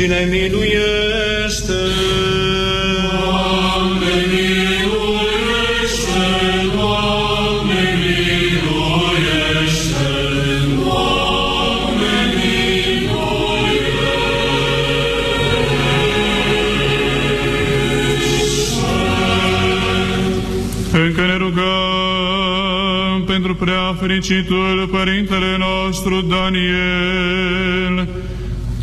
și ne miluiește. Doamne, miluiește! Doamne, miluiește! Doamne, Încă ne rugăm pentru prea fericitul Părintele nostru Daniel,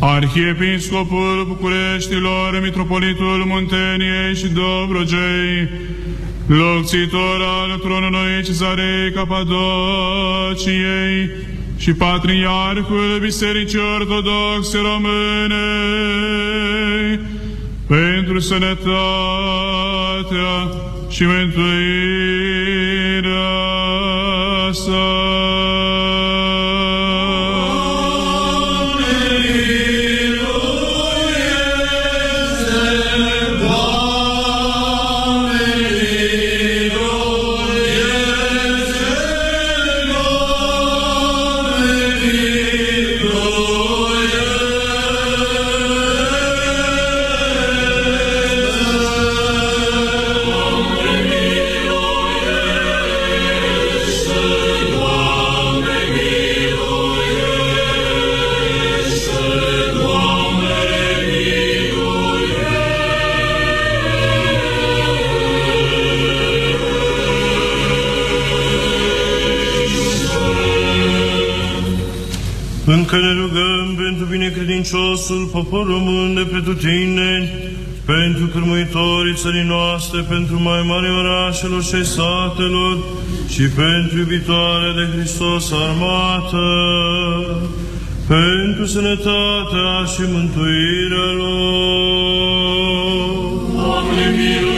Arhiepiscopul Bucureștilor, Mitropolitul Munteniei și Dobrogei, locțitor al tronului Cezarei Capadociei și Patriarhul Bisericii Ortodoxe Române, pentru sănătatea și mântuirea sa. Încă ne rugăm pentru binecredinciosul popor român de pretutindeni, pentru cârmuitorii țării noastre, pentru mai mari orașelor și satelor și pentru iubitoarea de Hristos armată, pentru sănătatea și mântuirea lor. Doamne, miluiește!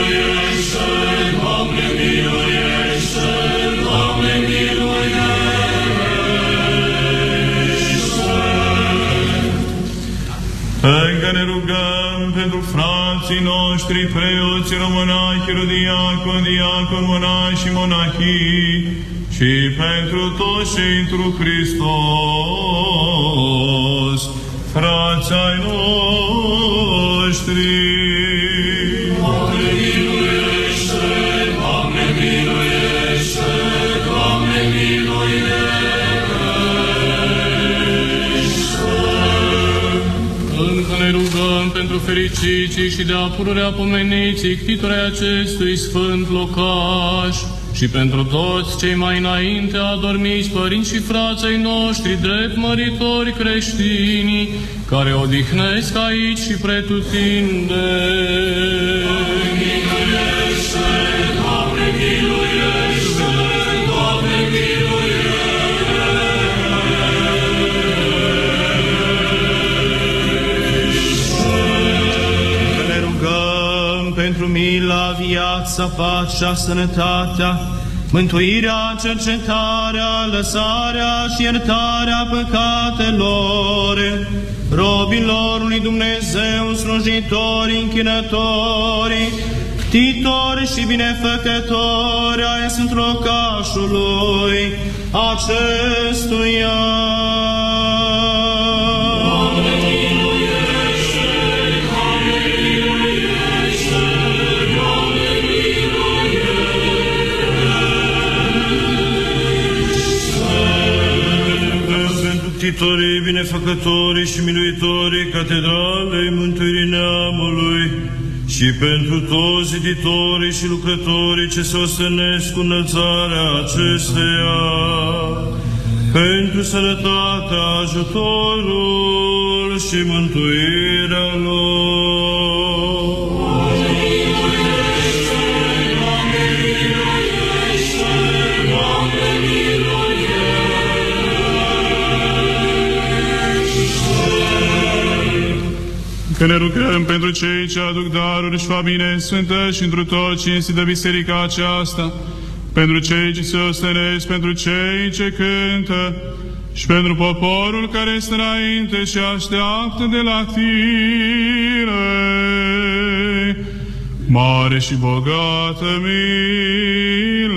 Frații noștri, preoți, românași, rodiacon, diacon, monași și monahii, și pentru toți cei întru Hristos, frații ai noștri. Pentru fericiții și de apururea pomeniții ctitorii acestui sfânt locaș și pentru toți cei mai înainte adormiți părinți și frații noștri drept măritori creștini, care odihnesc aici și pretutinde. Doamne, mila, viața, pacea, sănătatea, mântuirea, cercetarea, lăsarea și iertarea păcatelor, robilor lui Dumnezeu, slujitori, închinători, titori și binefăcători ai sunt locașului acestuia. Pentru ctitorii, binefăcătorii și miluitorii catedralei mântuirii neamului și pentru toți ziditorii și lucrătorii ce se ostenesc cu înălțarea acesteia, pentru sănătatea, ajutorul și mântuirea lor. Că ne rugăm pentru cei ce aduc daruri și familie sfântă și întru tot cinstită biserica aceasta, pentru cei ce se ostenesc, pentru cei ce cântă și pentru poporul care este înainte și așteaptă de la tine. Mare și bogată milă.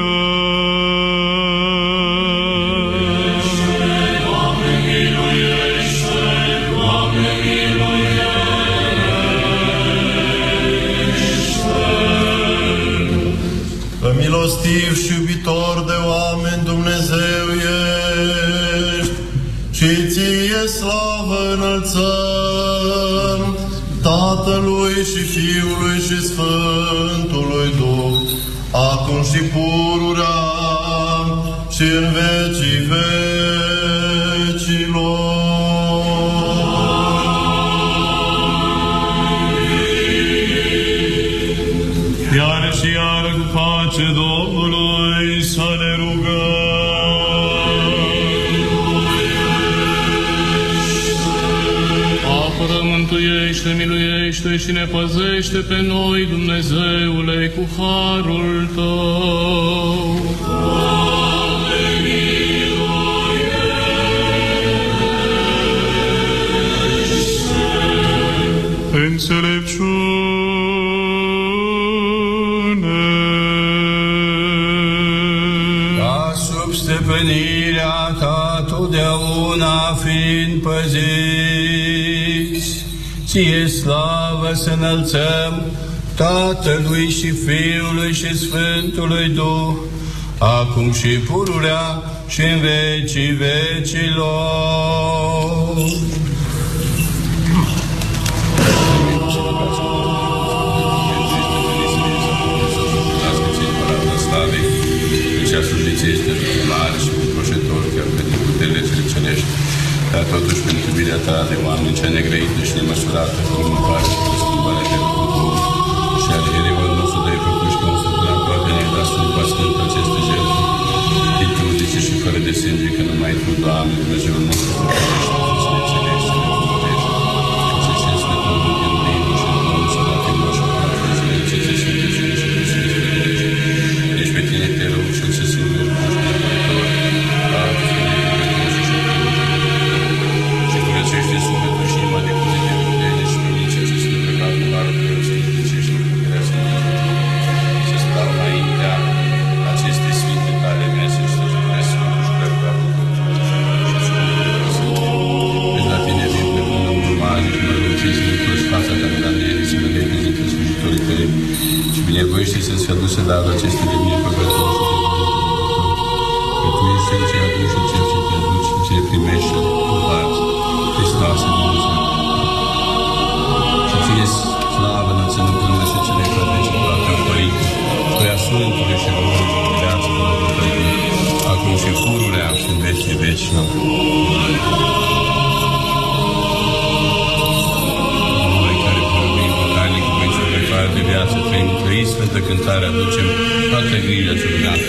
Tatălui și Fiului și Sfântului Duh, acum și pururea și în vecii veci. și ne păzește pe noi, Dumnezeule, cu harul Tău. să înălțăm Tatălui și Fiului și Sfântului Duh, acum și pururea și în vecii vecilor. Și încoșător totuși pentru iubirea ta de oameni cea negrăită și nemăsurată, cum îmi. Allah'ın hürmetine veșnic. de viață, prin Hristos de cântare aducem toate grijile sub viață.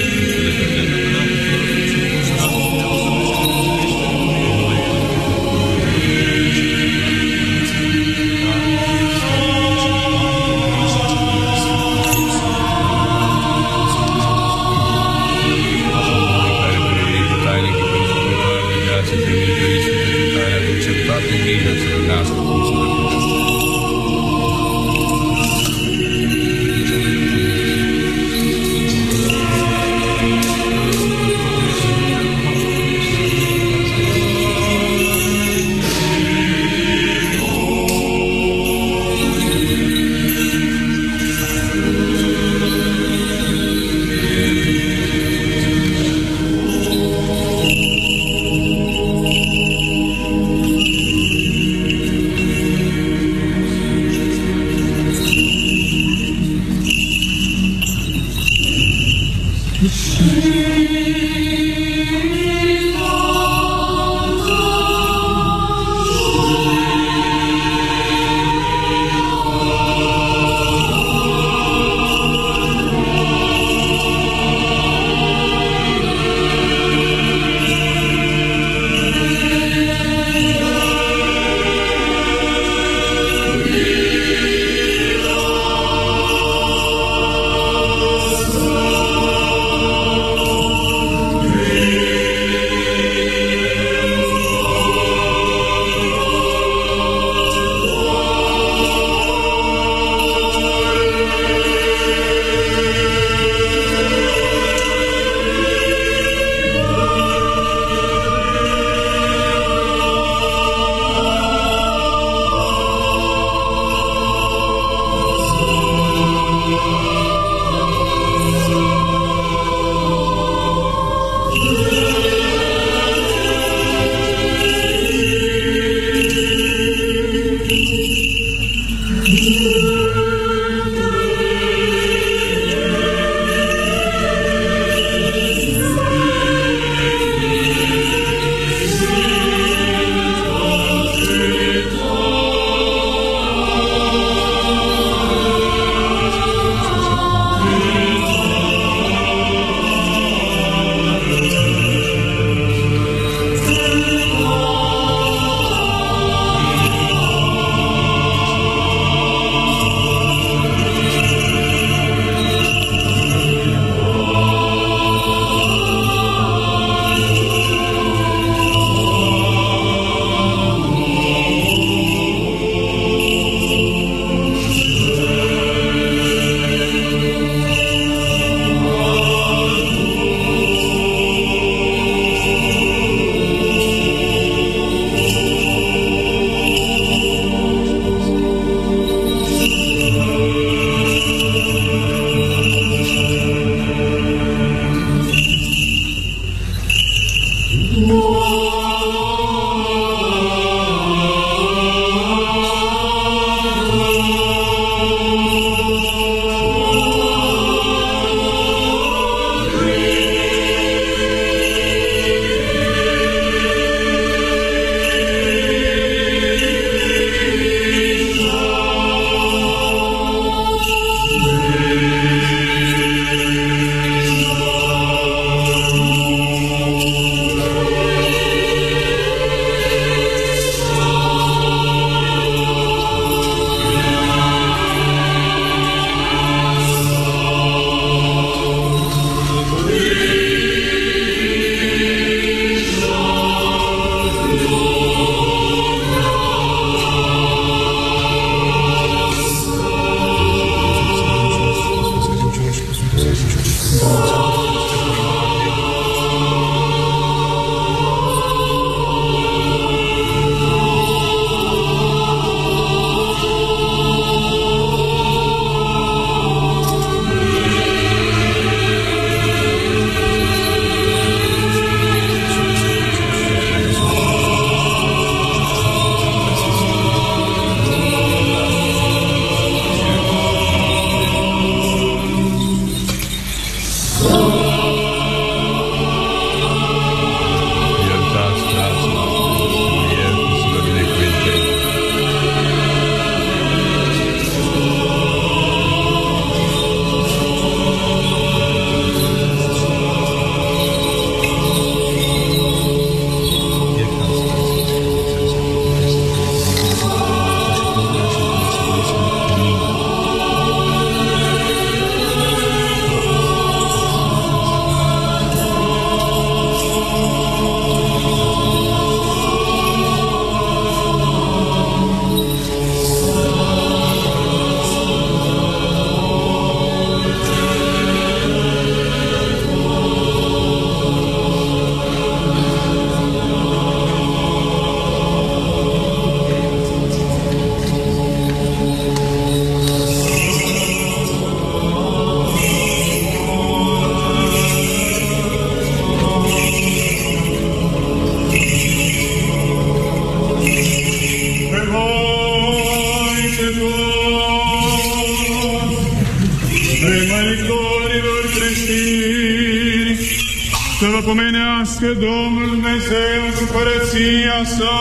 Părăția sa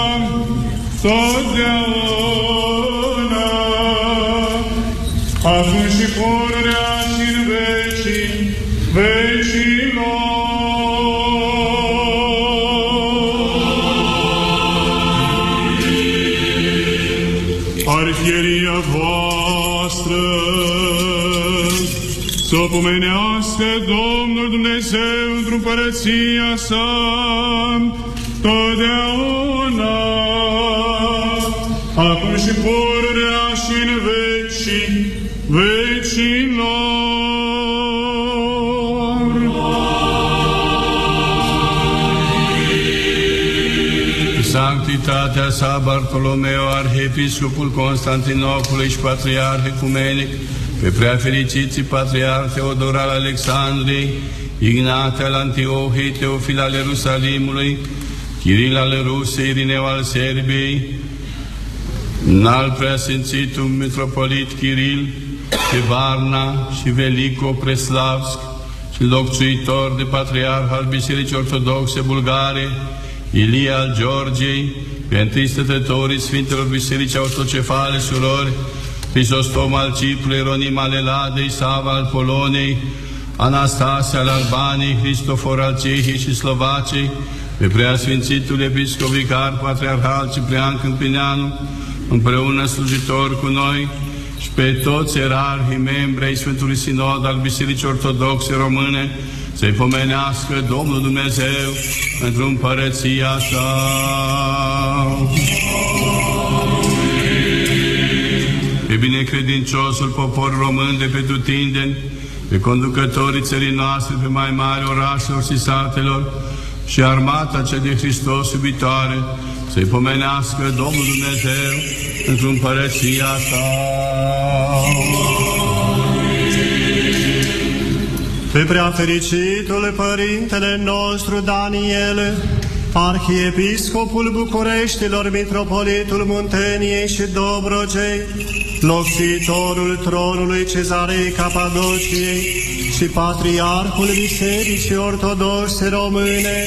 totdeauna, acum și pururea și în vecii vecilor. Arhieria voastră să o pomenească Domnul Dumnezeu într-o părăția sa Sanctitatea sa Bartolomeo, Arhiepiscopul Constantinopolului și Patriarh Ecumenic, pe prea fericiții Patriarh Teodor al Alexandriei, Ignate al Antiohiei, Teofil al Ierusalimului, Chiril al Rusiei, Irineu al Serbiei, înalt preasfințitul Mitropolit Chiril, pe Varna și Velico Preslavsk și locțuitor de Patriarh al Bisericii Ortodoxe Bulgare, Ilie al Georgiei, pe întâi stătătorii Sfintelor Biserici Autocefale Surori, Crisostom al Ciprului, Ronim al Eladei, Sava al Polonei, Anastasia al Albaniei, Cristofor al Cehiei și Slovacei, pe preasfințitul Episcop Vicar Patriarhal Ciprian Câmpineanu, împreună slujitor cu noi, și pe toți erarhii membri ai Sfântului Sinod al Bisericii Ortodoxe Române, să-i pomenească Domnul Dumnezeu pentru împărăția sa. Pe binecredinciosul popor român de pe tutindeni, pe conducătorii țării noastre, pe mai mari orașelor și satelor, și armata cea de Hristos iubitoare, să-i pomenească Domnul Dumnezeu într-o împărăția sa. Pe prea fericitul Părintele nostru Daniel, Arhiepiscopul Bucureștilor, Mitropolitul Munteniei și Dobrogei, locțitorul tronului Cezarei Capadociei și Patriarhul Bisericii Ortodoxe Române,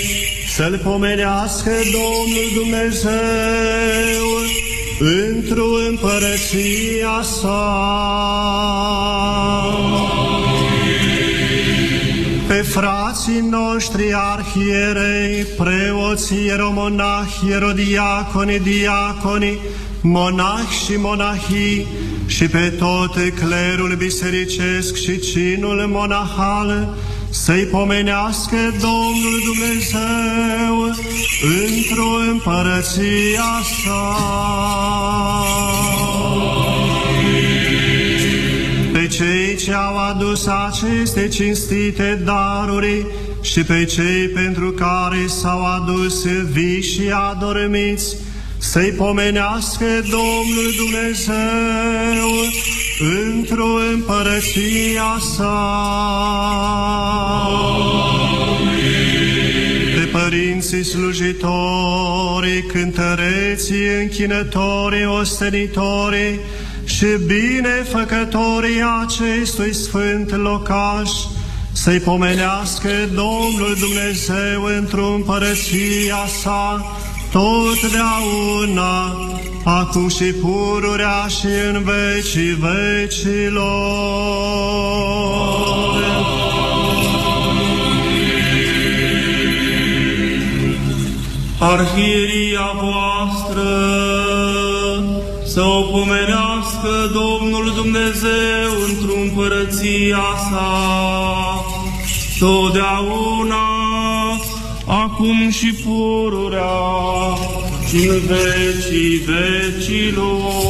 să-L pomenească Domnul Dumnezeu într-o împărăția sa. Pe frații noștri arhierei, preoții, ieromonahi, ierodiaconi, diaconi, monahi și monahii, și pe tot clerul bisericesc și cinul monahal, să-i pomenească Domnul Dumnezeu într-o împărăția sa. Pe cei ce au adus aceste cinstite daruri și pe cei pentru care s-au adus vii și adormiți, să-i pomenească Domnul Dumnezeu într-o împărăția sa. Pe părinții slujitorii, cântăreții, închinătorii, ostenitorii și binefăcătorii acestui sfânt locaș, să-i pomenească Domnul Dumnezeu într-o împărăția sa, totdeauna, acum și pururea și în vecii vecilor. Arhieria voastră să o pomenească Domnul Dumnezeu într-o împărăția sa, totdeauna, acum și pururea și în vecii vecilor.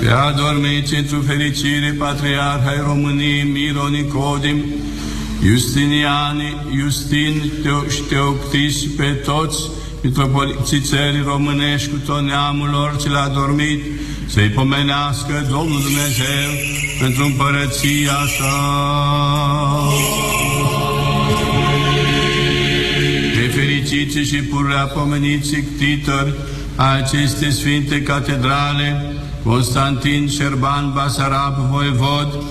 Pe adormiți într-o fericire Patriarh ai României Miro Nicodim, Justiniani, Justin Teo- și Teoctis și pe toți mitropoliții țării românești cu tot neamul lor ce le-a dormit, să-i pomenească Domnul Dumnezeu pentru împărăția sa. Pe fericiți și pururea pomeniți ctitori a aceste sfinte catedrale, Constantin Șerban Basarab, voievod,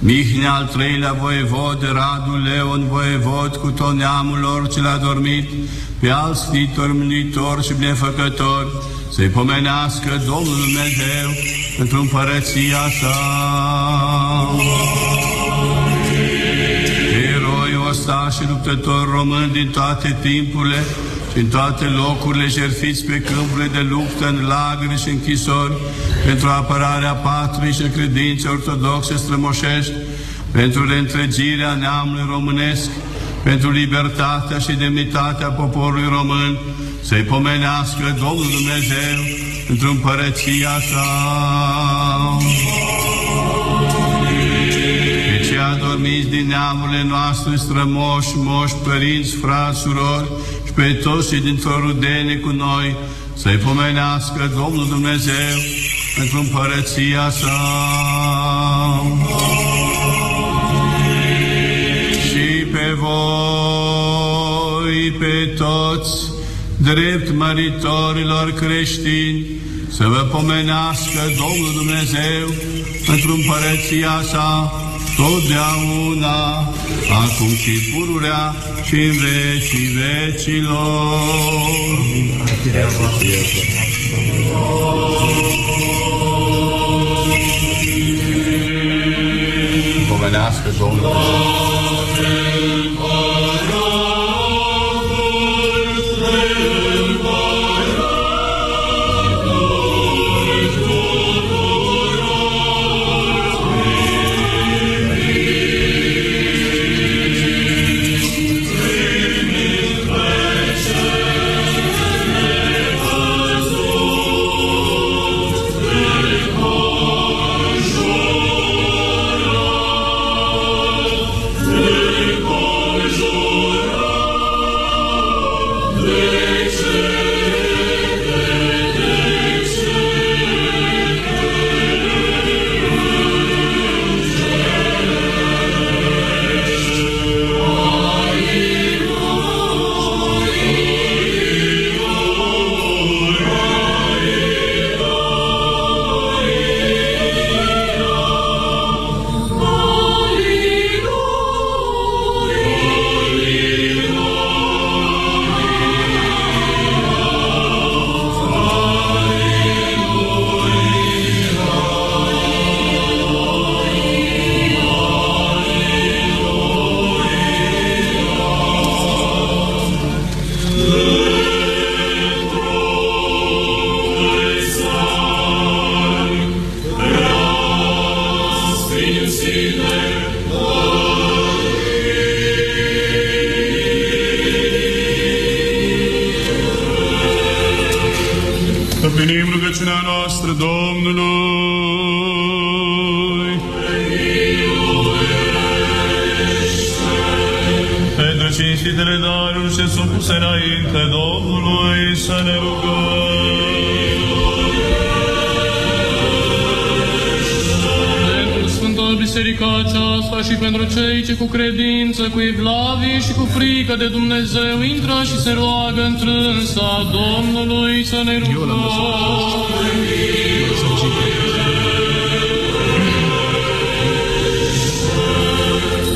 Mihnea al treilea voievod, Radu Leon voievod, cu tot neamul lor ce l-a dormit, pe alți scritori, mânitori și binefăcători, să-i pomenească Domnul Dumnezeu pentru împărăția sa. Eroi, ostași și luptători români din toate timpurile și în toate locurile jertfiți pe câmpurile de luptă, în lagări și închisori, pentru apărarea patriei și credinței ortodoxe strămoșești, pentru reîntregirea neamului românesc, pentru libertatea și demnitatea poporului român, să-i pomenească Domnul Dumnezeu într-o împărăția sa. Pe cei adormiți din neamurile noastre, strămoși, moși, părinți, frați, surori și pe toți cei dintr-o rudene cu noi, să-i pomenească Domnul Dumnezeu într-o împărăția sa. Și pe voi, pe toți, drept măritorilor creștini, să vă pomenească Domnul Dumnezeu într-o împărăția sa, totdeauna, acum și pururea și în vecii vecilor. Pomenească Domnul Împlinim credință, cu evlavie și cu frică de Dumnezeu intră și se roagă întrânsa Domnului să ne rugăm.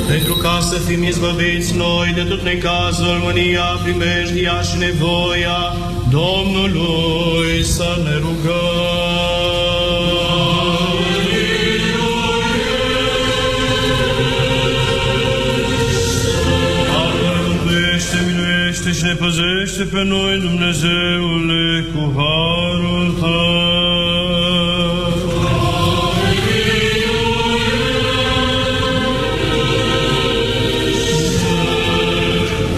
Pentru ca să fim izbăviți noi de tot necazul, mânia, primejdia și nevoia Domnului să ne pe noi, Dumnezeule, cu harul Tău.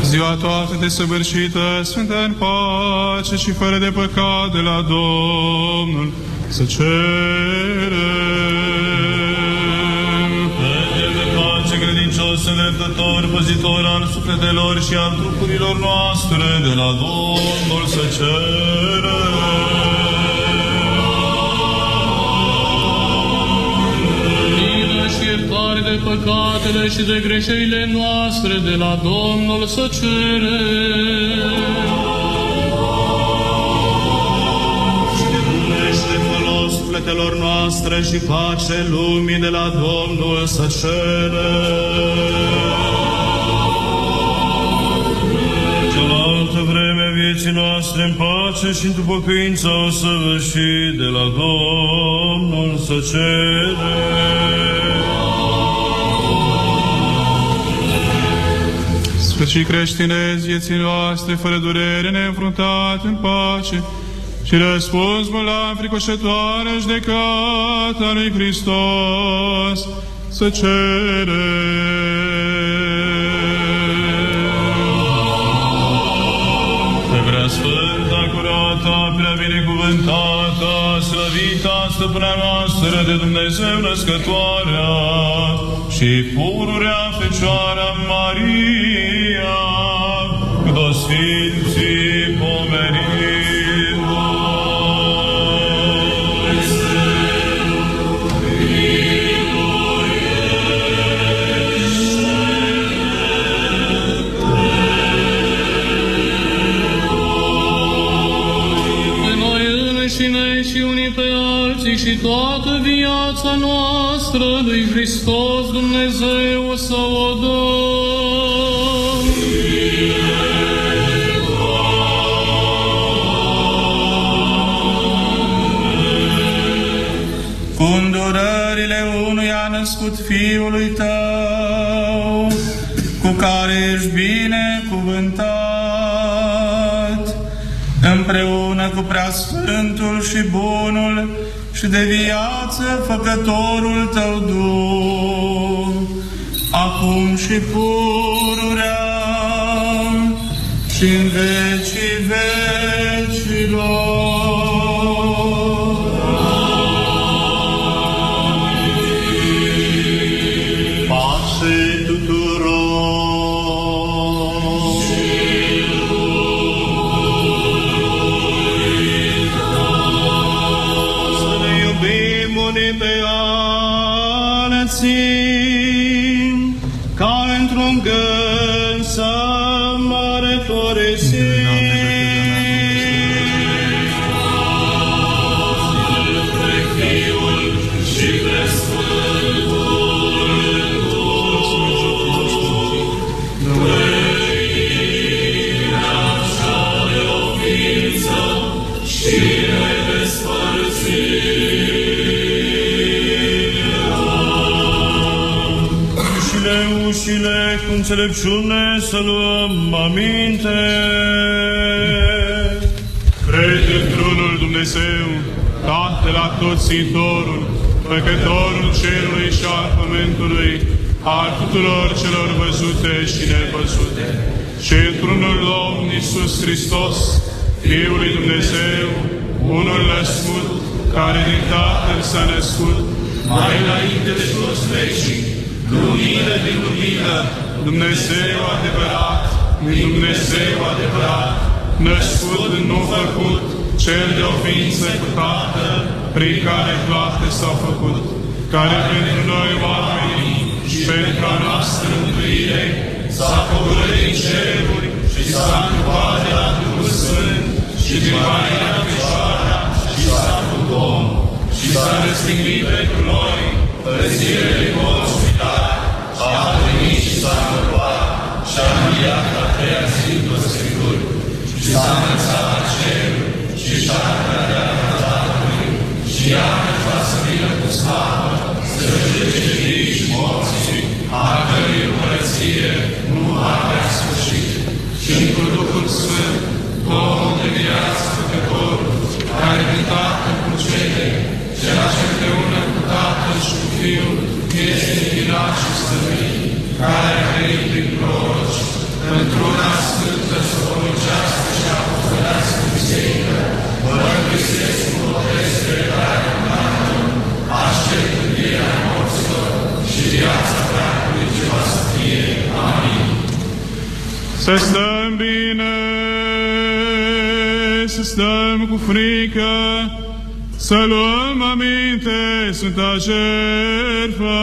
Ziua toată desăvârșită, sfântă în pace și fără de păcat de la Domnul, să cerem. Păzitor al sufletelor și al trupurilor noastre, de la Domnul să Milă și iertare de păcatele și de greșelile noastre de la Domnul să cerem. Și de folos sufletelor noastre și pace lumii de la Domnul să cere. Vieții noastre în pace și într pocăință o să și de la Domnul să cere. Sfânt și creștinezi vieții noastre, fără durere, neînfruntat în pace, și răspunsul la înfricoșătoare judecata lui Hristos să cere. Slăvita stăpâna noastră de Dumnezeu născătoarea și pururea Fecioara Maria, cu toți Hristos Dumnezeu să o dăm. cu îndurările unuia născut Fiului Tău, cu care ești binecuvântat, împreună cu Preasfântul și Bunul și de viață Făcătorul Tău Duh, acum și pururea și în vecii vecilor. Înțelepciune să luăm aminte. Crede într-unul Dumnezeu, Tatăl Atotțitorul, Făcătorul cerului și al pământului, al tuturor celor văzute și nevăzute, și într-unul Domn Iisus Hristos, Fiul lui Dumnezeu, unul născut, care din Tatăl s-a născut, mai înainte de toți vecii, lumină din lumină, Dumnezeu adevărat, din Dumnezeu adevărat, născut, nu făcut, cel de o ființă cu Tatăl, prin care toate s-au făcut, care pentru noi oamenii și pentru a noastră mântuire s-a coborât din ceruri și s-a întrupat de la Duhul Sfânt și din Maria Fecioara și s-a făcut om și s-a răstignit pentru noi părățire de morți venit și s-a întrupat și a înviat la treia zi după Scripturi și s-a înălțat la cer și și-a încălcat Tatălui și iarăși va să vină cu slavă să judece vii și morții, a cărui împărăție nu avea sfârșit. Și cu Duhul Sfânt, Domnul de viață Făcătorul, care din Tatăl cu cele, cel ce împreună cu Tatăl și cu Fiul este închinat și stăvit, care a trăit prin proroci, într-una sfântă să părucească și apostolească biserică, mărturisesc cu botez spre aștept învierea morților și viața veacului ce va să fie. Amin. Să stăm bine, să stăm cu frică, să luăm aminte Sfânta Jertfă,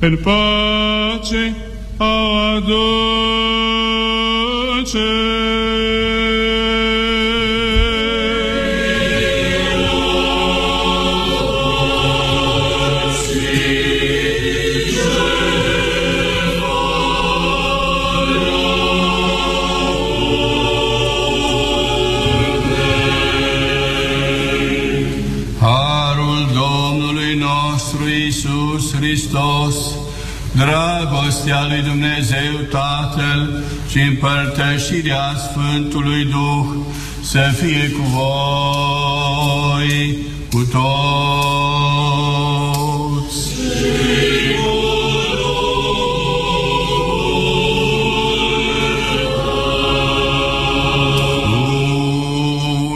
în pace a aduce. Lui Dumnezeu Tatăl și împărtășirea Sfântului Duh să fie cu voi, cu toți.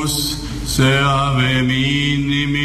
Sus să avem inimile.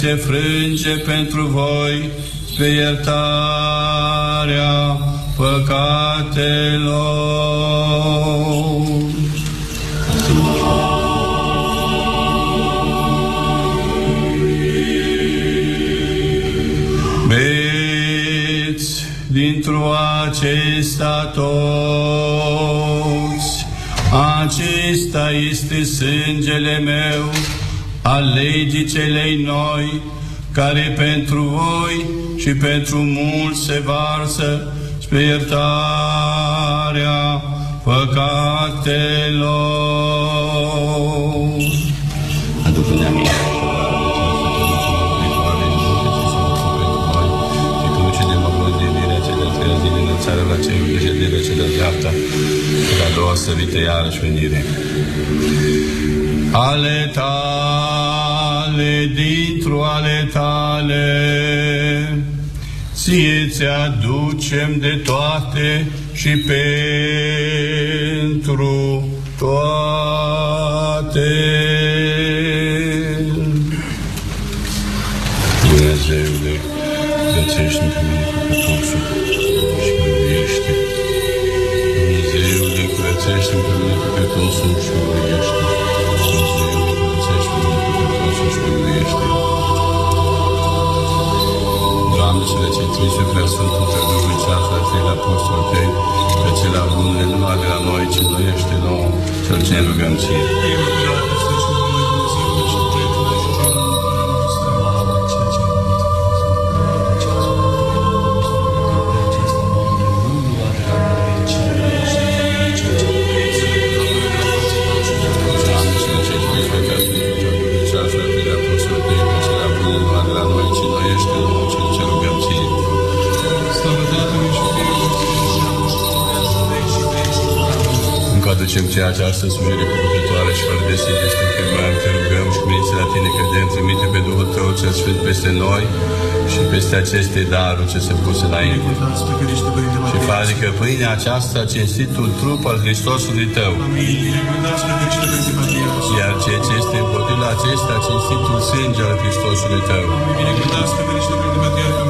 Se frânge pentru voi pe iertarea păcatelor. Beți dintr-o acesta toți, Acesta este sângele meu, al legii celei noi, care pentru voi și pentru mulți se varsă spre iertarea păcatelor. Aducă-ne aminte. țară la cerul de ședere cea de dreapta și la doua sărită iarăși venire. Ale tale, dintr-o ale tale, ție ți aducem de toate și pentru ceea ce astăzi slujire cuvântătoare și fără de sine este chemăm, te rugăm și veniți la tine credem, trimite pe Duhul Tău cel Sfânt peste noi și peste aceste daruri ce se puse înainte. Și face că pâinea aceasta cinstitul trup al Hristosului Tău, iar ceea ce este împotriva acesta cinstitul sânge al Hristosului Tău,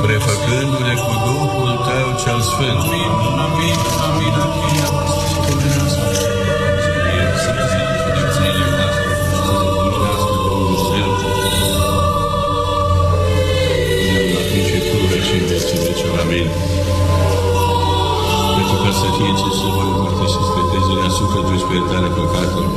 prefăcându-le cu Duhul Tău cel Sfânt. Amin. Ca să fie ce să vă împărtășiți spre trezirea sufletului, spre iertarea păcatelor,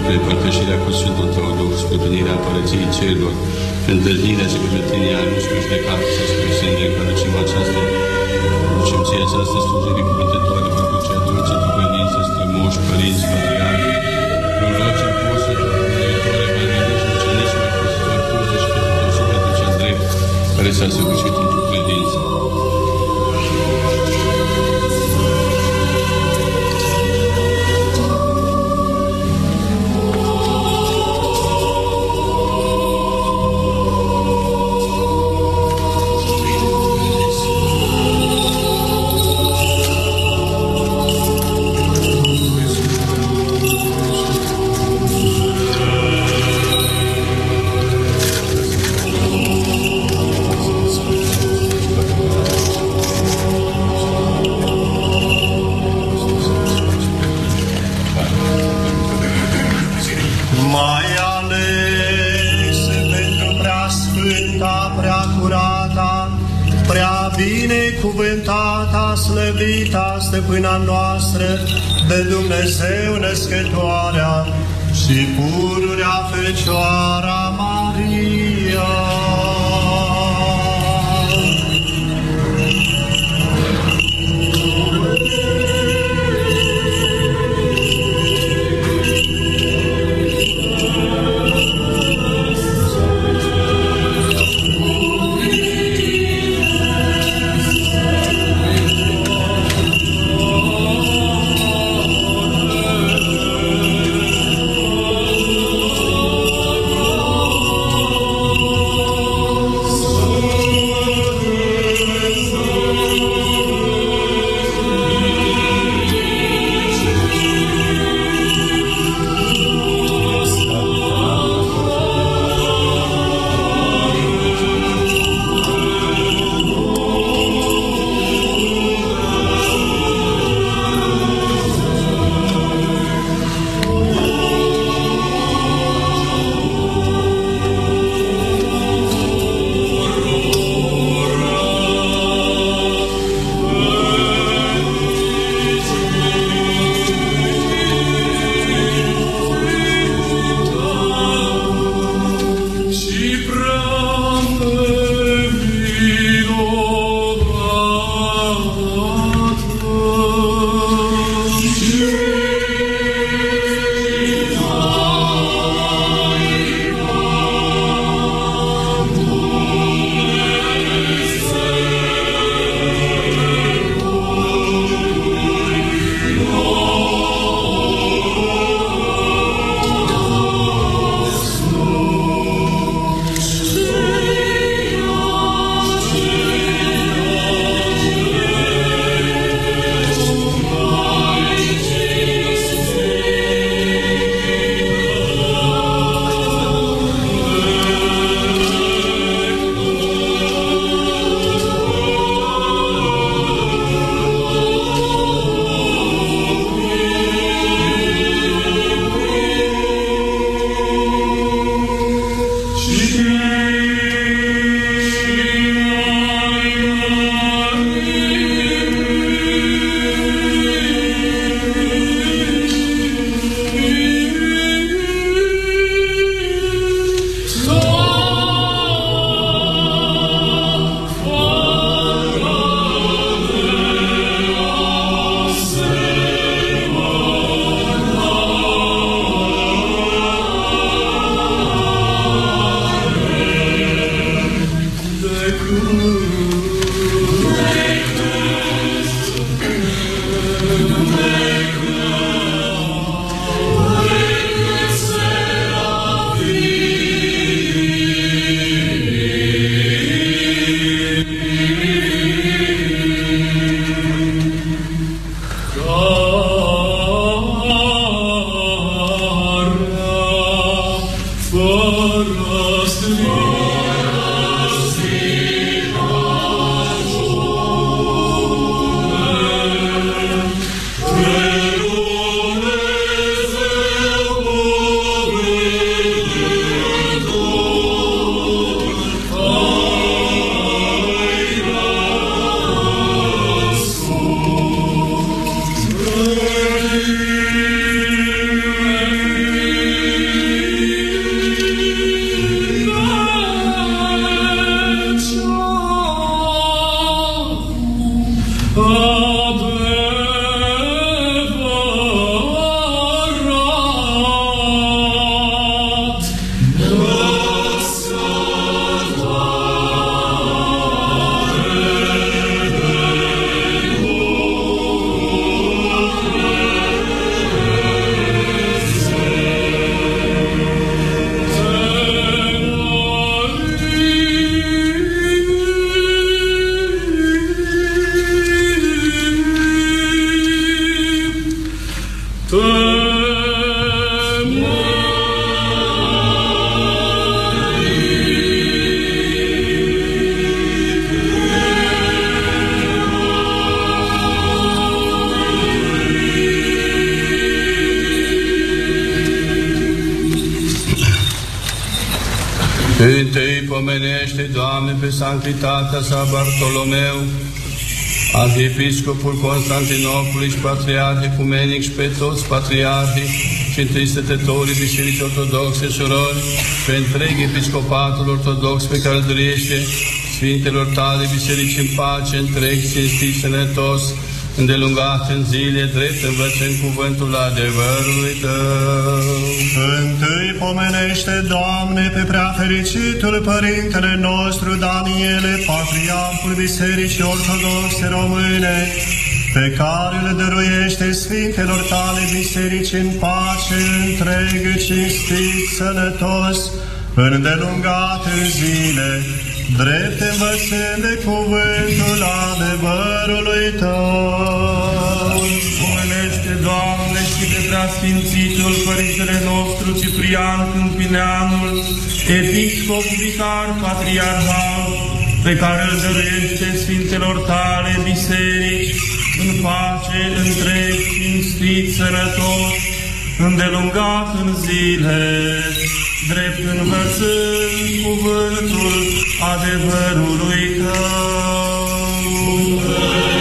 spre împărtășirea cu Sfântul Tău Duh, spre venirea Împărăției Cerilor, spre întâlnirea și cuvântăria nu spre judecată, să spre sânge, că ducem această, ducem ție această slujire cuvântătoare, pentru cea dulce cuvănință, strămoși, părinți, patriarhi, proroci, apostoli, propovăduitoare, evangeliști, ucenici, mărturisitori, cuze și pentru toți și pentru cea drept, care s-a săvârșit într-o credință. Mai ales pentru prea sfânta, prea curata, prea binecuvântata, slăvita stăpâna noastră, de Dumnezeu născătoarea și pururea Fecioara Maria. Doamne, pe sanctitatea sa Bartolomeu, Arhiepiscopul Constantinopolului și Patriarh Ecumenic și pe toți patriarhii și întâi stătătorii Bisericii Ortodoxe surori, pe întreg episcopatul ortodox pe care îl dăruiește Sfintelor tale biserici în pace, întreg, cinstit, sănătos, îndelungat în zile, drept învățând cuvântul adevărului Tău. Întâi pomenește, Doamne, pe prea fericitul Părintele nostru Daniele, Patriarhul Bisericii Ortodoxe Române, pe care îl dăruiește Sfintelor tale biserici în pace, întreg, cinstit, sănătos, îndelungat în zile, drept învățând de cuvântul adevărului Tău. Pomenește, Doamne, și pe preasfințitul Părintele nostru Ciprian Câmpineanul, episcop vicar patriarhal, pe care îl dăruiește Sfintelor tale biserici, în pace, întreg, cinstit, sănătos, îndelungat în zile, drept învățând cuvântul adevărului Și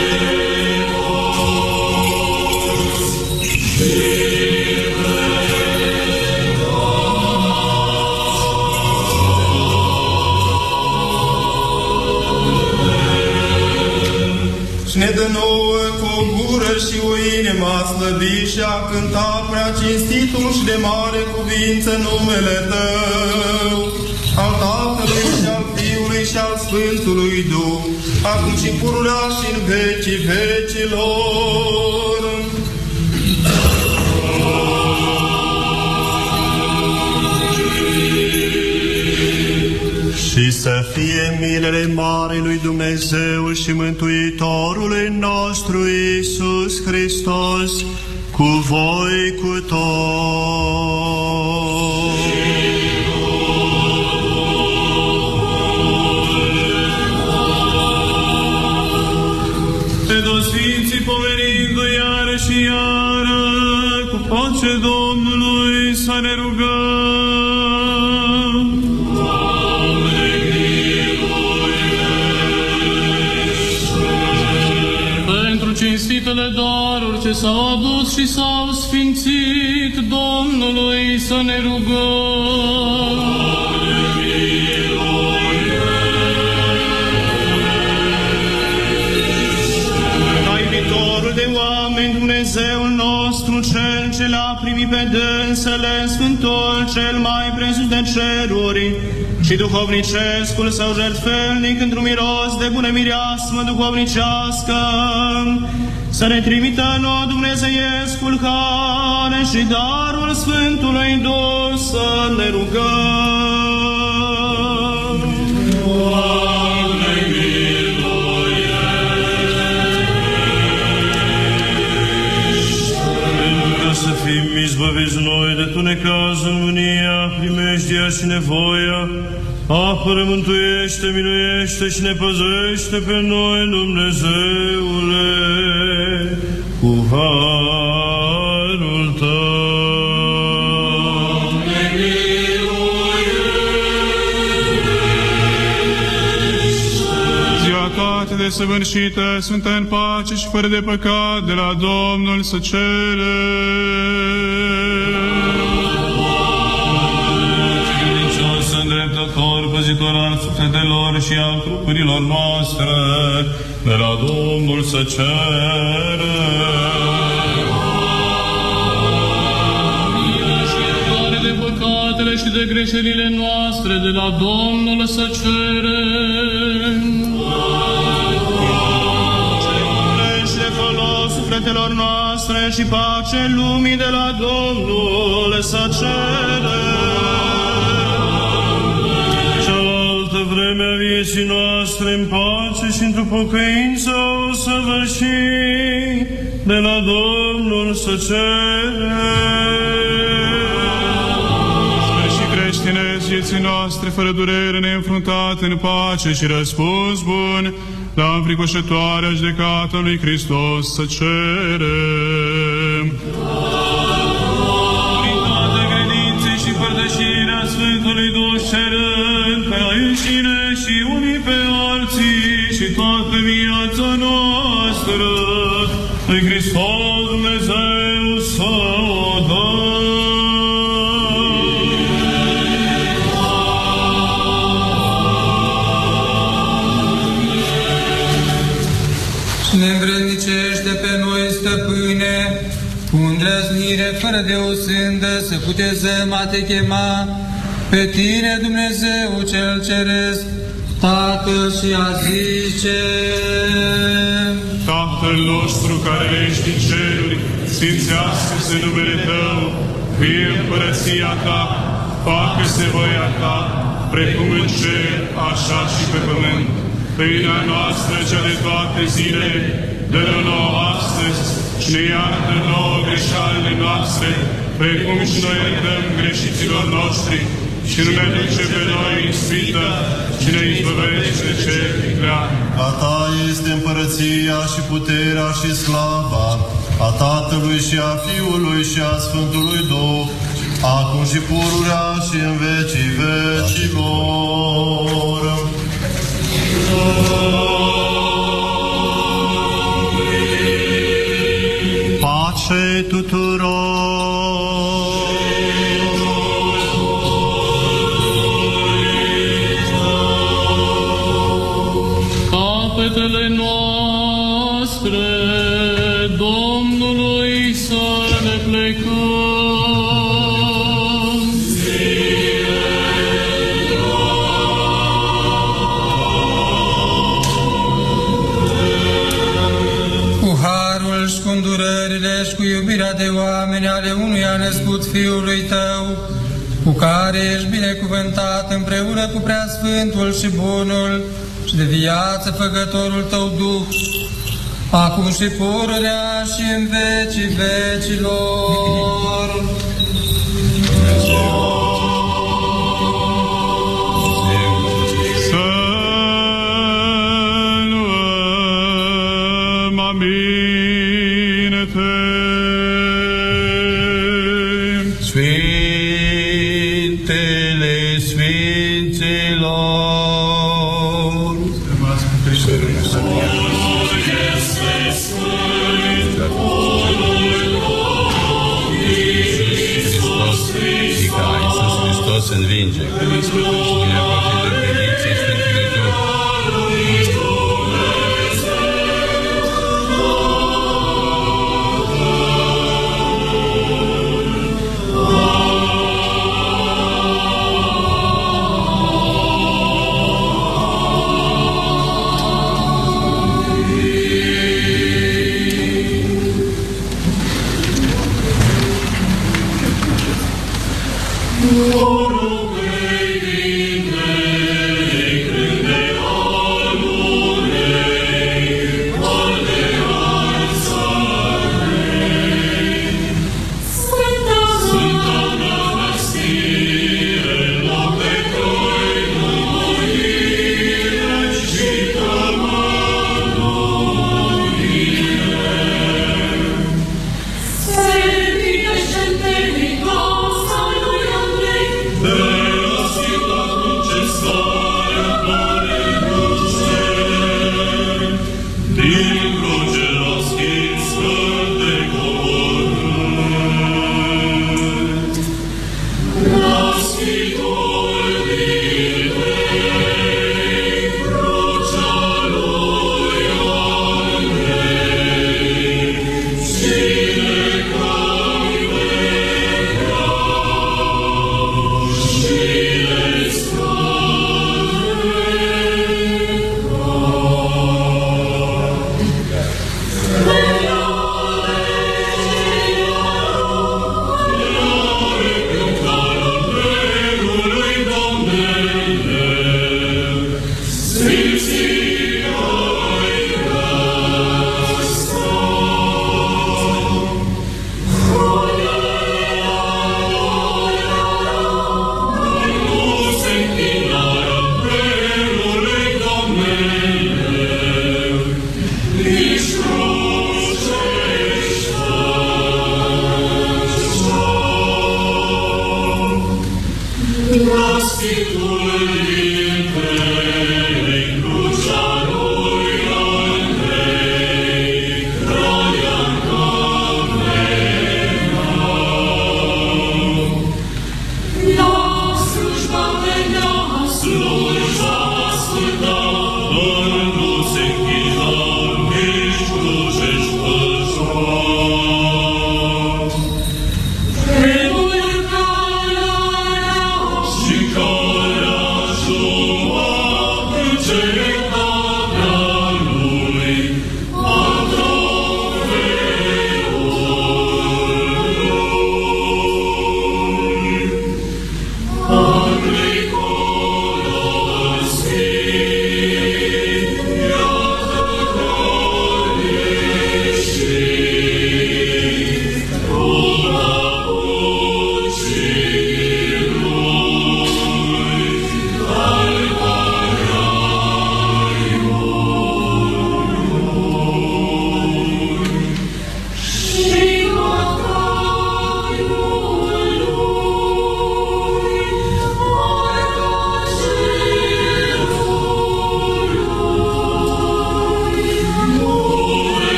gură și o inimă a slăbi și a cânta prea cinstitul și de mare cuvință numele Tău, al Tatălui și al Fiului și al Sfântului Duh, acum și pururea și în vecii vecilor. Și să fie milele Marelui Dumnezeu și Mântuitorului nostru Iisus Hristos cu voi cu toți. S-au adus și s-au sfințit Domnului să ne rugăm. Ca iubitorul de oameni, Dumnezeul nostru, Cel ce l-a primit pe dânsele, Sfântul cel mai presus de ceruri, și duhovnicescul său jertfelnic într-un miros de bună mireasmă duhovnicească, să ne trimită nouă Dumnezeiescul care și darul Sfântului Duh să ne rugăm. Pentru ca să fim izbăviți noi de tu necazul, mânia, primejdia și nevoia, apără, mântuiește, miluiește și ne păzește pe noi, Dumnezeule, cu harul Tău. Ziua toată desăvârșită, sunt în pace și fără de păcat, de la Domnul să cere. Îndreptător, păzitor al sufletelor și al trupurilor noastre, de la Domnul să cere. Iertare de păcatele și de greșelile noastre, de la Domnul să cerem. și de folos sufletelor noastre și pace lumii de la Domnul să cere. Cealaltă vreme a vieții noastre în pace și într-o pocăință o să vă și de la Domnul să Sper și creștinezi vieții noastre, fără durere, neînfruntate în pace și răspuns bun, la înfricoșătoarea judecată lui Hristos să cerem. Toate credințe și părtășirea Sfântului Duh cerând pe la înșine și unii pe alții și toată viața noastră, lui Hristos Dumnezeu să o dăm. și ne învrednicește pe noi, stăpâne, cu îndrăznire fără de o sândă să putezăm a te chema pe tine, Dumnezeu cel Ceresc, Tatăl și a zice, Tatăl nostru care ești în ceruri, sfințească-se numele Tău, fie împărăția Ta, facă-se voia Ta, precum în cer, așa și pe pământ. Pâinea noastră cea de toate zilele, dă-ne nouă astăzi și ne iartă nouă greșalele noastre, precum și noi iertăm greșiților noștri și nu ne duce pe noi în sfită, și ne izbăvește de cel prea. A ta este împărăția și puterea și slava, a Tatălui și a Fiului și a Sfântului Duh, acum și pururea și în vecii vecilor. Pace tuturor! Fiului Tău, cu care ești binecuvântat împreună cu Preasfântul și Bunul și de viață făcătorul Tău Duh, acum și pururea și în vecii vecilor.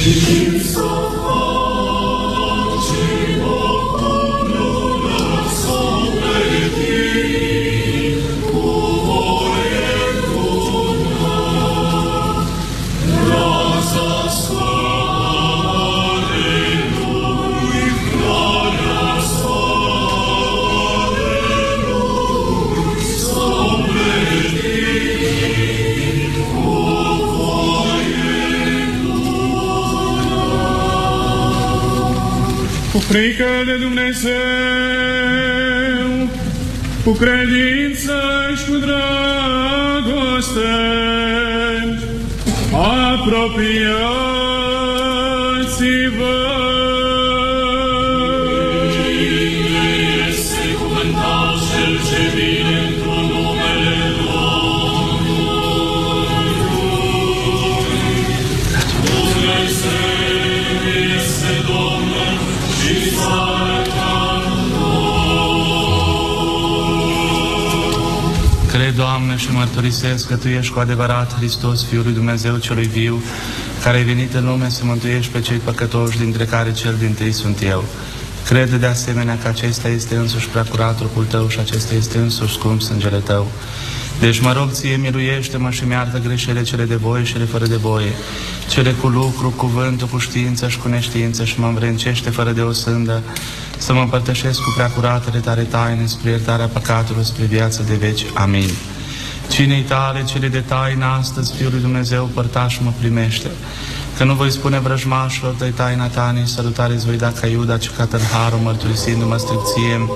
Cu frică de Dumnezeu, cu credință și cu dragoste, apropiați-vă. Și mărturisesc că Tu ești cu adevărat Hristos, Fiul lui Dumnezeu celui viu, care ai venit în lume să mântuiești pe cei păcătoși, dintre care cel din tâi sunt eu. Cred de asemenea că acesta este însuși preacuratul Tău și acesta este însuși scump sângele Tău. Deci mă rog ție, miluiește-mă și mi-artă greșelile cele de voie și cele fără de voie, cele cu lucru, cuvântul, cu știință și cu neștiință și mă învrencește fără de o sândă, să mă împărtășesc cu preacuratele tare taine spre iertarea păcatului, spre viață de veci. Amin. Cinei tale, cele de taină, astăzi, Fiul lui Dumnezeu, părtaș mă primește. Că nu voi spune vrăjmașilor tăi taina ta, nici salutare îți voi da ca Iuda, ci ca tâlharul, mărturisindu-mă stricție.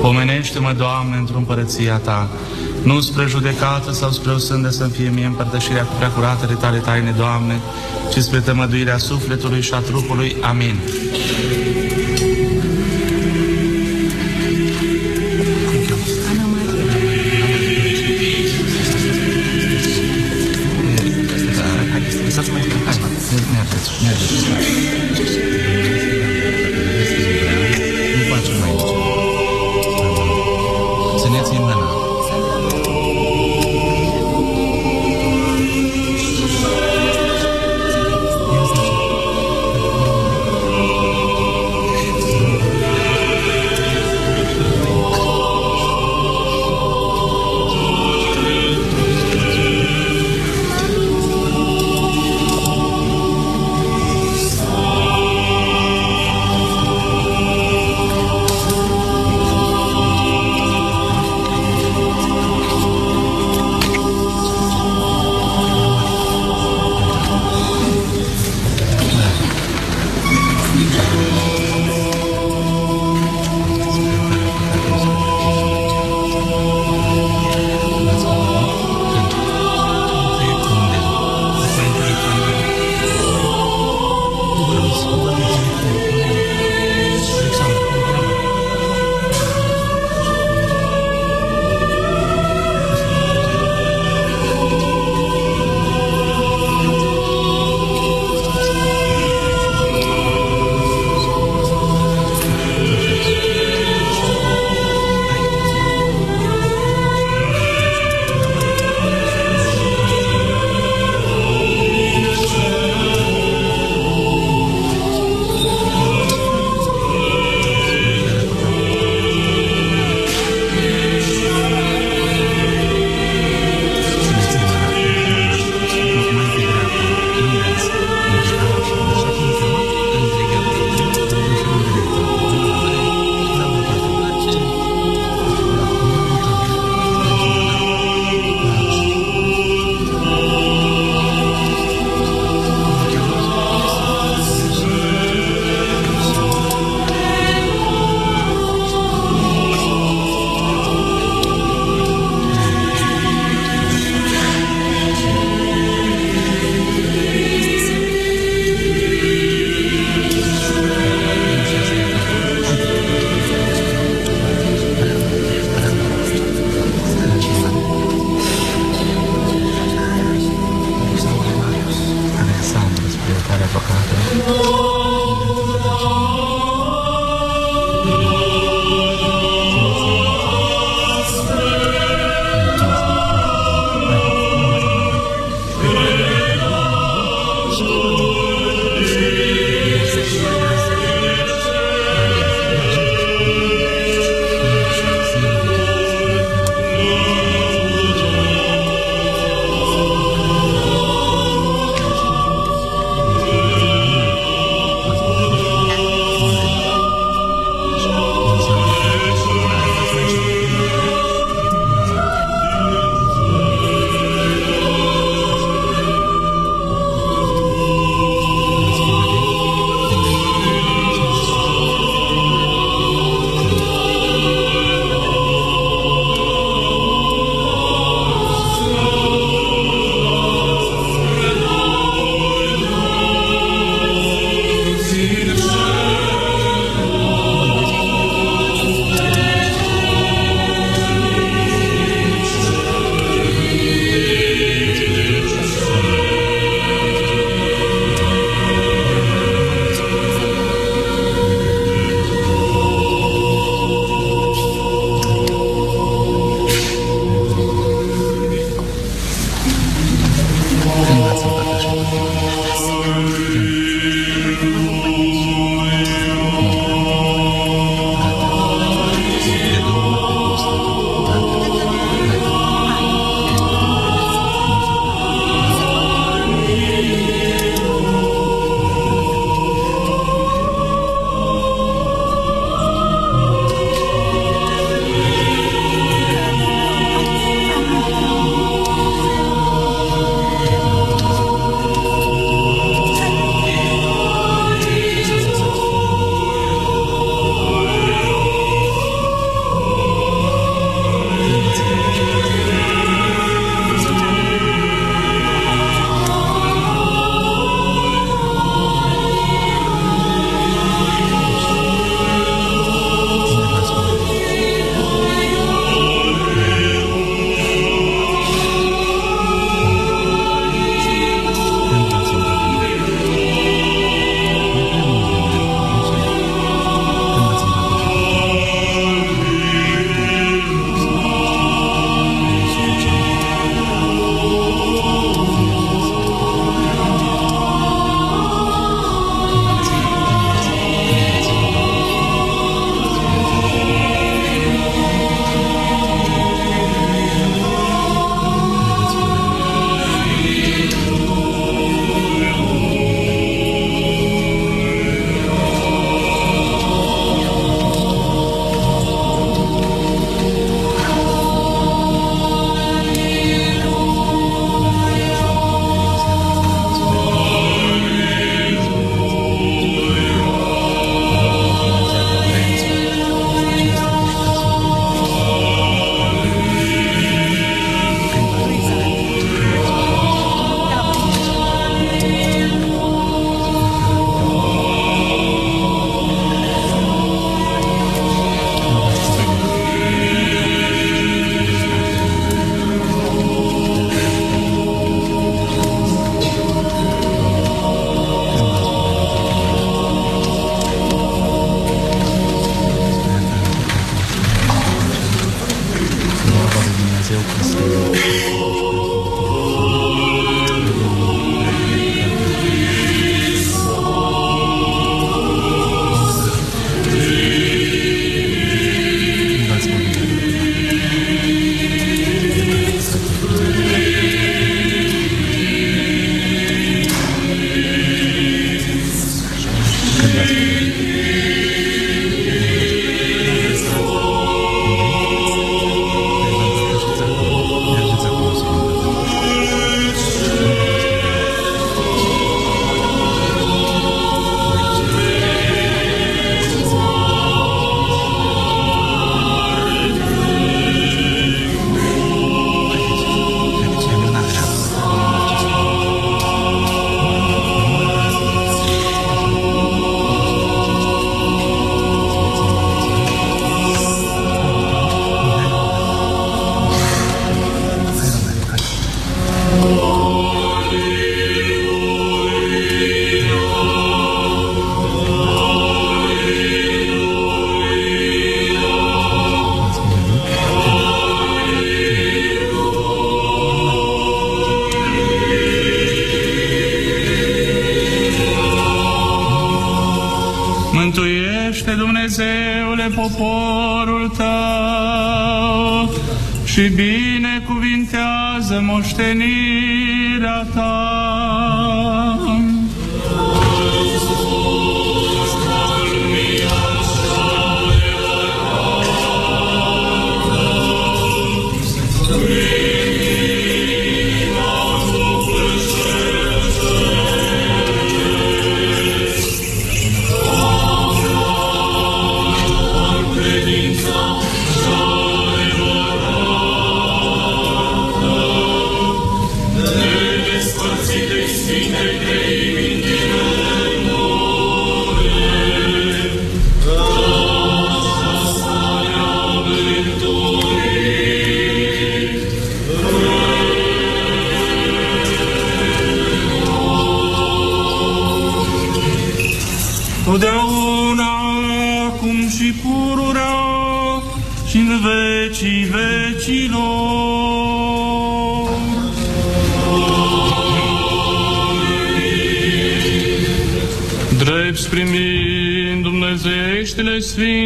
Pomenește-mă, Doamne, într-o împărăția Ta, nu spre judecată sau spre o sândă să-mi fie mie împărtășirea cu preacuratele Tale taine, Doamne, ci spre tămăduirea sufletului și a trupului. Amin.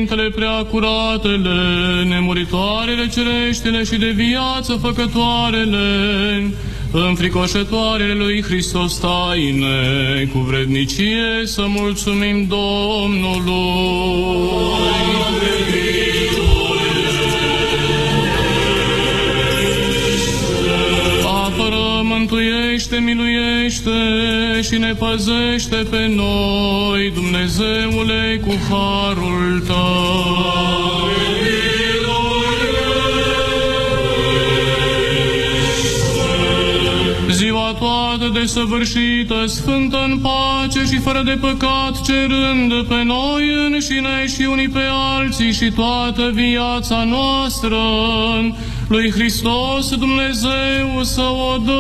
Sfintele Preacuratele, nemuritoarele cereștile și de viață făcătoarele, înfricoșătoarele lui Hristos taine, cu vrednicie să mulțumim Domnului. Mântuiește, miluiește și ne păzește pe noi, Dumnezeule, cu harul Tău. Ziua toată desăvârșită, sfântă în pace și fără de păcat, cerând pe noi înșine și unii pe alții și toată viața noastră, lui Hristos Dumnezeu să o dăm.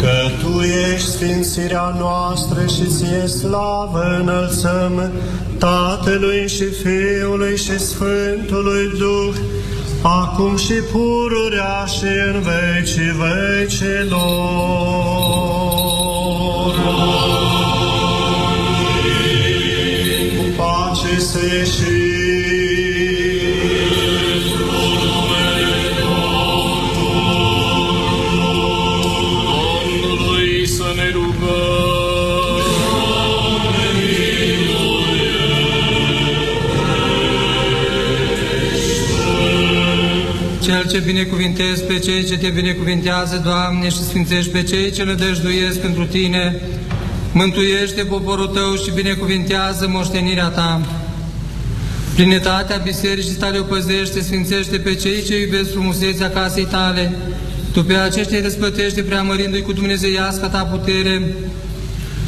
Că Tu ești sfințirea noastră și ție slavă înălțăm Tatălui și Fiului și Sfântului Duh, acum și pururea și în vecii vecilor. Cu pace să ieșim. Ce binecuvintezi pe cei ce te binecuvintează, Doamne, și sfințești pe cei ce nădăjduiesc pentru Tine, mântuiește poporul Tău și binecuvintează moștenirea Ta. Plinătatea bisericii tale o păzește, sfințește pe cei ce iubesc frumusețea casei tale. Tu pe aceștia îi răsplătește preamărindu-i cu dumnezeiasca ta putere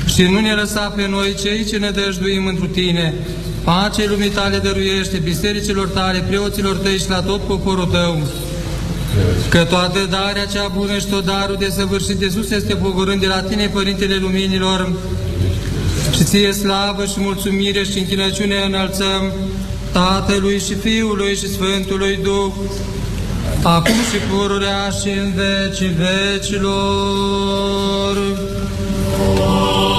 și nu ne lăsa pe noi cei ce ne dăjduim întru tine. Pace lumii tale dăruiește bisericilor tale, preoților tăi și la tot poporul tău. Că toată darea cea bună și tot darul de săvârșit de sus este pogorând de la tine, Părintele Luminilor, Și ție slavă și mulțumire și închinăciune înălțăm Tatălui și Fiului și Sfântului Duh, acum și pururea și în vecii vecilor. Domnului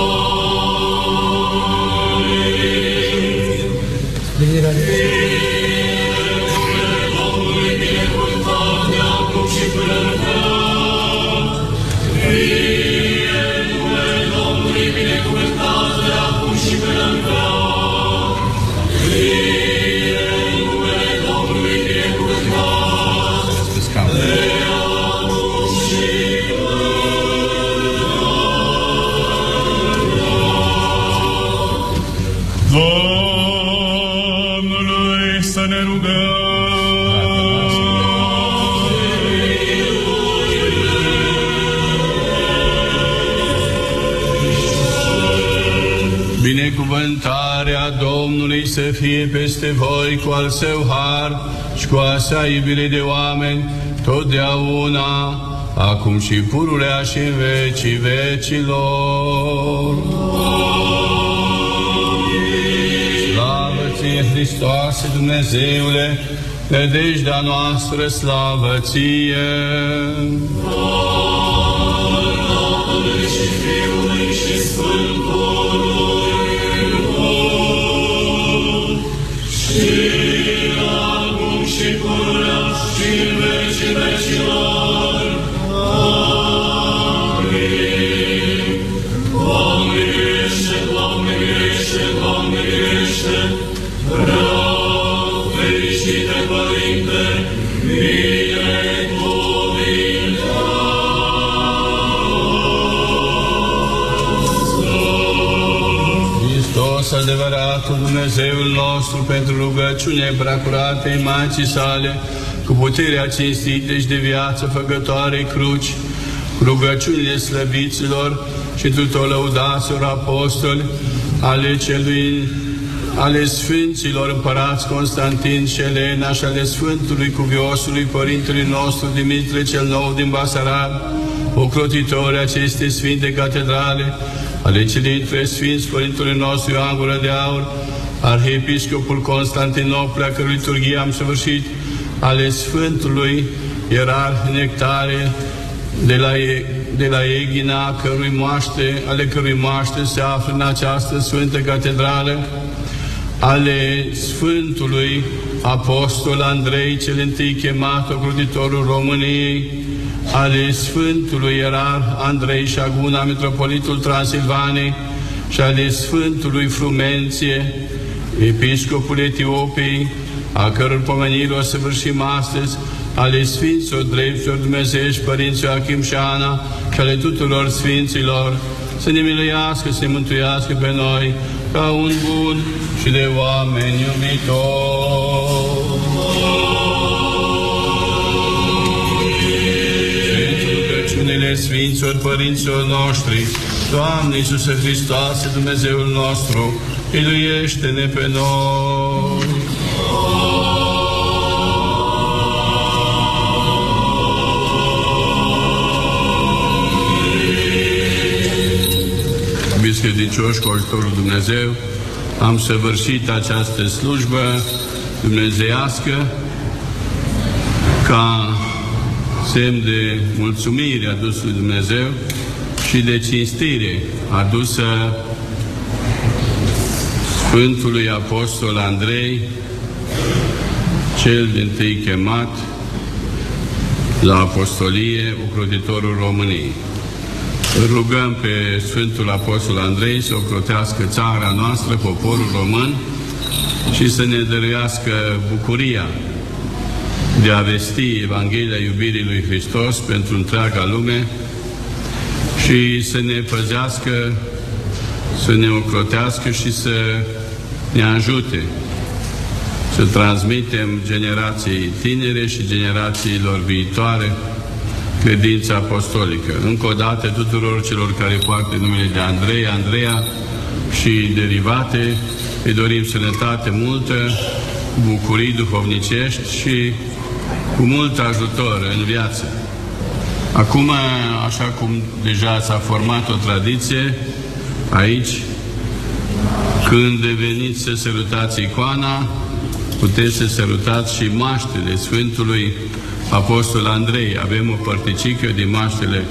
să fie peste voi cu al său har și cu a sa iubire de oameni, totdeauna, acum și pururea și în vecii vecilor. Slavă ție, Hristoase, Dumnezeule, nădejdea noastră, slavă ție! Hristos, Dumnezeul nostru, pentru rugăciune preacuratei Maicii sale, cu puterea cinstită și de viață făcătoare cruci, cu rugăciunile slăviților și tuturor lăudaților apostoli ale celui ale Sfinților Împărați Constantin și Elena și ale Sfântului Cuviosului Părintele nostru Dimitrie cel Nou din Basarab, ocrotitori acestei Sfinte Catedrale, ale celei trei Sfinți Părintele nostru Ioan Gură de Aur, Arhiepiscopul Constantinopla, cărui liturghie am săvârșit, ale Sfântului Ierarh Nectare, de la, e, de la Eghina, cărui moaște, ale cărui moaște se află în această Sfântă Catedrală, ale Sfântului Apostol Andrei, cel întâi chemat ocrotitorul României, ale Sfântului Ierar Andrei Șaguna, Metropolitul Transilvanei și ale Sfântului Frumenție, Episcopul Etiopiei, a căror pomenire o să vârșim astăzi, ale Sfinților Dreptilor Dumnezeiești, Părinții Achim și Ana și ale tuturor Sfinților, să ne miluiască, să ne mântuiască pe noi, ca un bun și de oameni iubitori. Pentru rugăciunile Sfinților Părinților noștri, Doamne Iisuse Hristoase, Dumnezeul nostru, iluiește-ne pe noi. Iubiți credincioși, cu ajutorul Dumnezeu, am săvârșit această slujbă dumnezeiască ca semn de mulțumire adus lui Dumnezeu și de cinstire adusă Sfântului Apostol Andrei, cel din tâi chemat la apostolie, ocrotitorul României. Îl rugăm pe Sfântul Apostol Andrei să ocrotească țara noastră, poporul român și să ne dăruiască bucuria de a vesti Evanghelia iubirii lui Hristos pentru întreaga lume și să ne păzească, să ne ocrotească și să ne ajute să transmitem generației tinere și generațiilor viitoare credința apostolică. Încă o dată tuturor celor care poartă numele de Andrei, Andreea și derivate, îi dorim sănătate multă, bucurii duhovnicești și cu mult ajutor în viață. Acum, așa cum deja s-a format o tradiție, aici Când veniți să sărutați icoana, puteți să sărutați și maștele Sfântului Apostol Andrei. Avem o părticică din maștele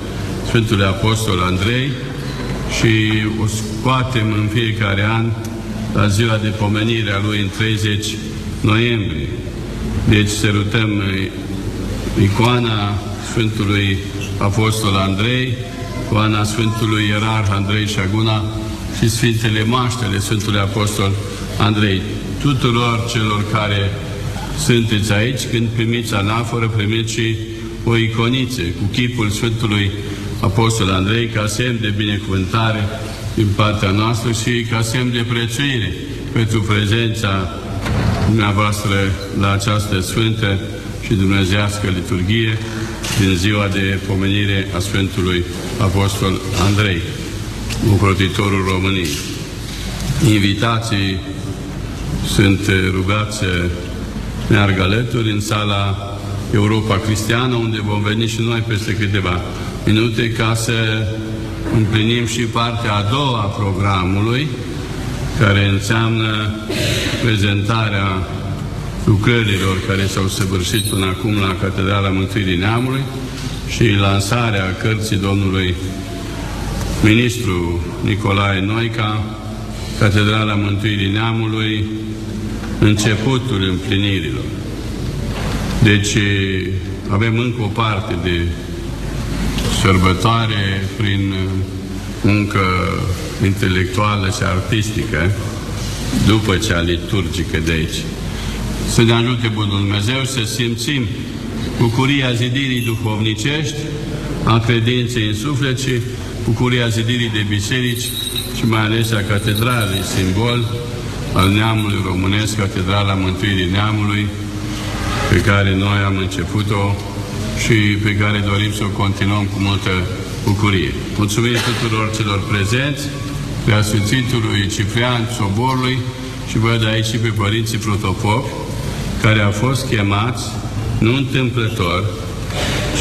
Sfântului Apostol Andrei și o scoatem în fiecare an la ziua de pomenire a lui în 30 noiembrie. Deci sărutăm icoana Sfântului Apostol Andrei, icoana Sfântului Ierarh Andrei Șaguna și Sfintele Maștele Sfântului Apostol Andrei. Tuturor celor care sunteți aici, când primiți anaforă, primiți și o iconiță cu chipul Sfântului Apostol Andrei ca semn de binecuvântare din partea noastră și ca semn de prețuire pentru prezența dumneavoastră la această sfântă și dumnezească liturghie din ziua de pomenire a Sfântului Apostol Andrei, ocrotitorul României. Invitații sunt rugați să meargă alături în sala Europa Cristiană, unde vom veni și noi peste câteva minute ca să împlinim și partea a doua a programului, care înseamnă prezentarea lucrărilor care s-au săvârșit până acum la Catedrala Mântuirii Neamului și lansarea cărții domnului ministru Nicolae Noica, Catedrala Mântuirii Neamului, începutul împlinirilor. Deci avem încă o parte de sărbătoare prin muncă intelectuală și artistică după cea liturgică de aici. Să ne ajute Bunul Dumnezeu să simțim bucuria zidirii duhovnicești, a credinței în suflet și bucuria zidirii de biserici și mai ales a catedralei, simbol al neamului românesc, Catedrala Mântuirii Neamului, pe care noi am început-o și pe care dorim să o continuăm cu multă bucurie. Mulțumim tuturor celor prezenți, Preasfințitului Ciprian Soborului și văd aici și pe părinții protopopi, care au fost chemați, nu întâmplător,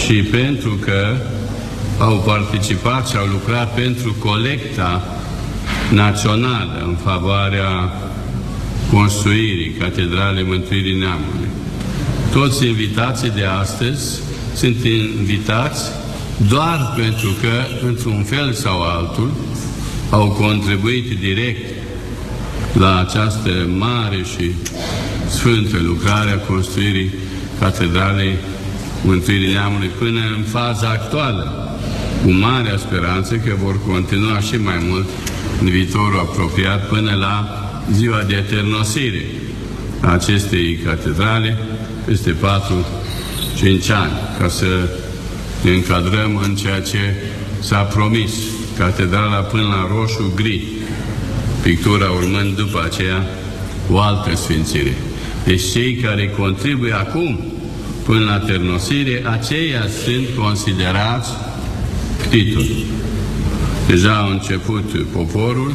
și pentru că au participat și au lucrat pentru colecta națională în favoarea construirii Catedralei Mântuirii Neamului. Toți invitații de astăzi sunt invitați doar pentru că, într-un fel sau altul, au contribuit direct la această mare și sfântă lucrare a construirii Catedralei Mântuirii Neamului până în faza actuală, cu marea speranță că vor continua și mai mult în viitorul apropiat până la ziua de eternosire a acestei catedrale peste 4-5 ani, ca să ne încadrăm în ceea ce s-a promis, catedrala până la roșu-gri, pictura urmând după aceea o altă sfințire. Deci cei care contribuie acum până la ternosire, aceia sunt considerați tituli. Deja a început poporul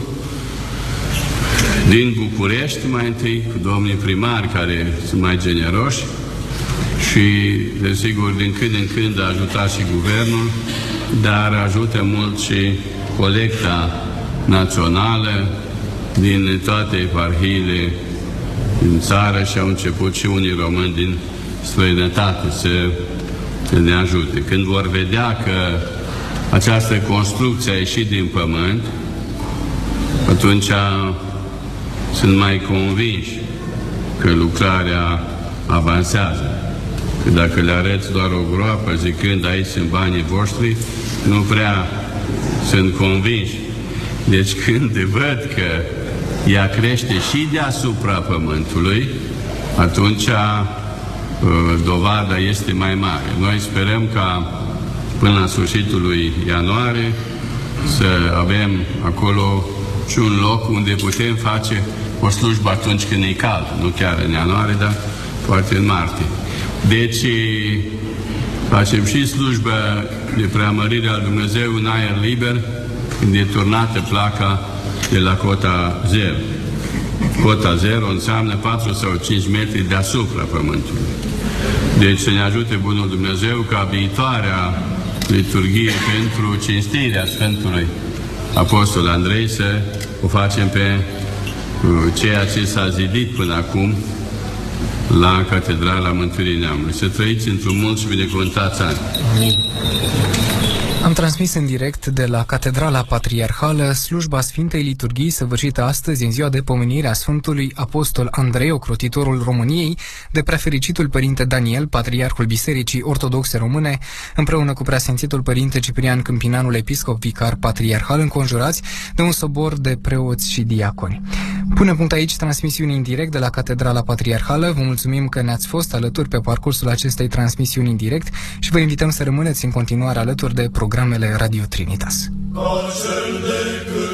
din București, mai întâi cu domnii primari care sunt mai generoși și, desigur, din când în când a ajutat și guvernul, dar ajută mult și colecta națională din toate eparhiile din țară și au început și unii români din străinătate să, să ne ajute. Când vor vedea că această construcție a ieșit din pământ, atunci sunt mai convinși că lucrarea avansează. Că dacă le arăți doar o groapă zicând aici sunt banii voștri, nu prea sunt convinși. Deci când văd că ea crește și deasupra pământului, atunci uh, dovada este mai mare. Noi sperăm ca până la sfârșitul lui ianuarie să avem acolo și un loc unde putem face o slujbă atunci când e cald, nu chiar în ianuarie, dar poate în martie. Deci facem și slujbă de preamărire al Dumnezeu în aer liber când e turnată placa de la cota 0. Cota 0 înseamnă 4 sau 5 metri deasupra pământului. Deci să ne ajute Bunul Dumnezeu ca viitoarea liturghie pentru cinstirea Sfântului Apostol Andrei să o facem pe ceea ce s-a zidit până acum la Catedrala Mântuirii Neamului. Să trăiți într-un mult și binecuvântați ani. Am transmis în direct de la Catedrala Patriarhală slujba Sfintei Liturghii săvârșită astăzi în ziua de pomenire a Sfântului Apostol Andrei, ocrotitorul României, de prefericitul Părinte Daniel, Patriarhul Bisericii Ortodoxe Române, împreună cu preasfințitul Părinte Ciprian Câmpinanul, Episcop Vicar Patriarhal, înconjurați de un sobor de preoți și diaconi. Pune punct aici transmisiuni în direct de la Catedrala Patriarhală. Vă mulțumim că ne-ați fost alături pe parcursul acestei transmisiuni în direct și vă invităm să rămâneți în continuare alături de programele Radio Trinitas.